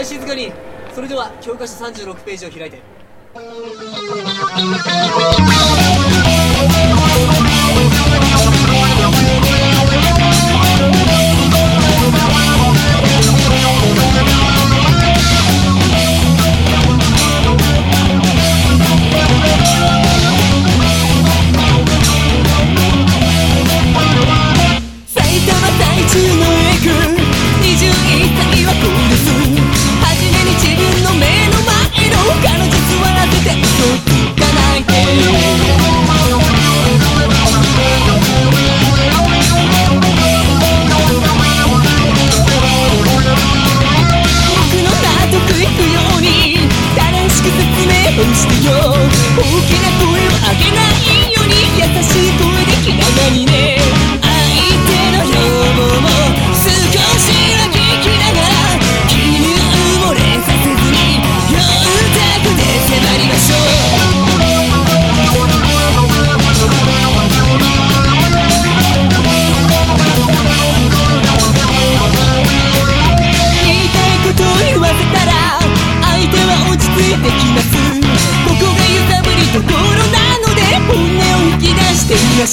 い静かに。それでは教科書36ページを開いて。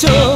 속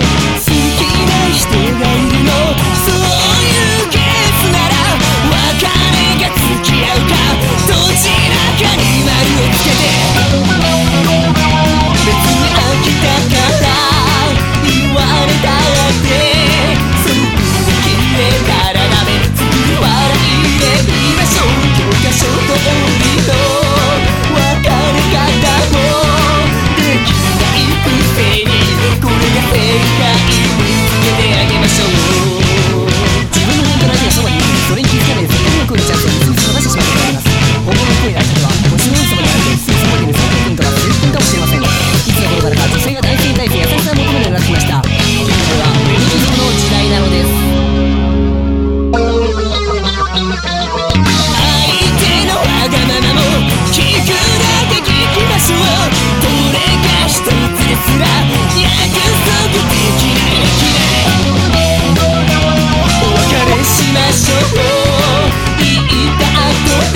て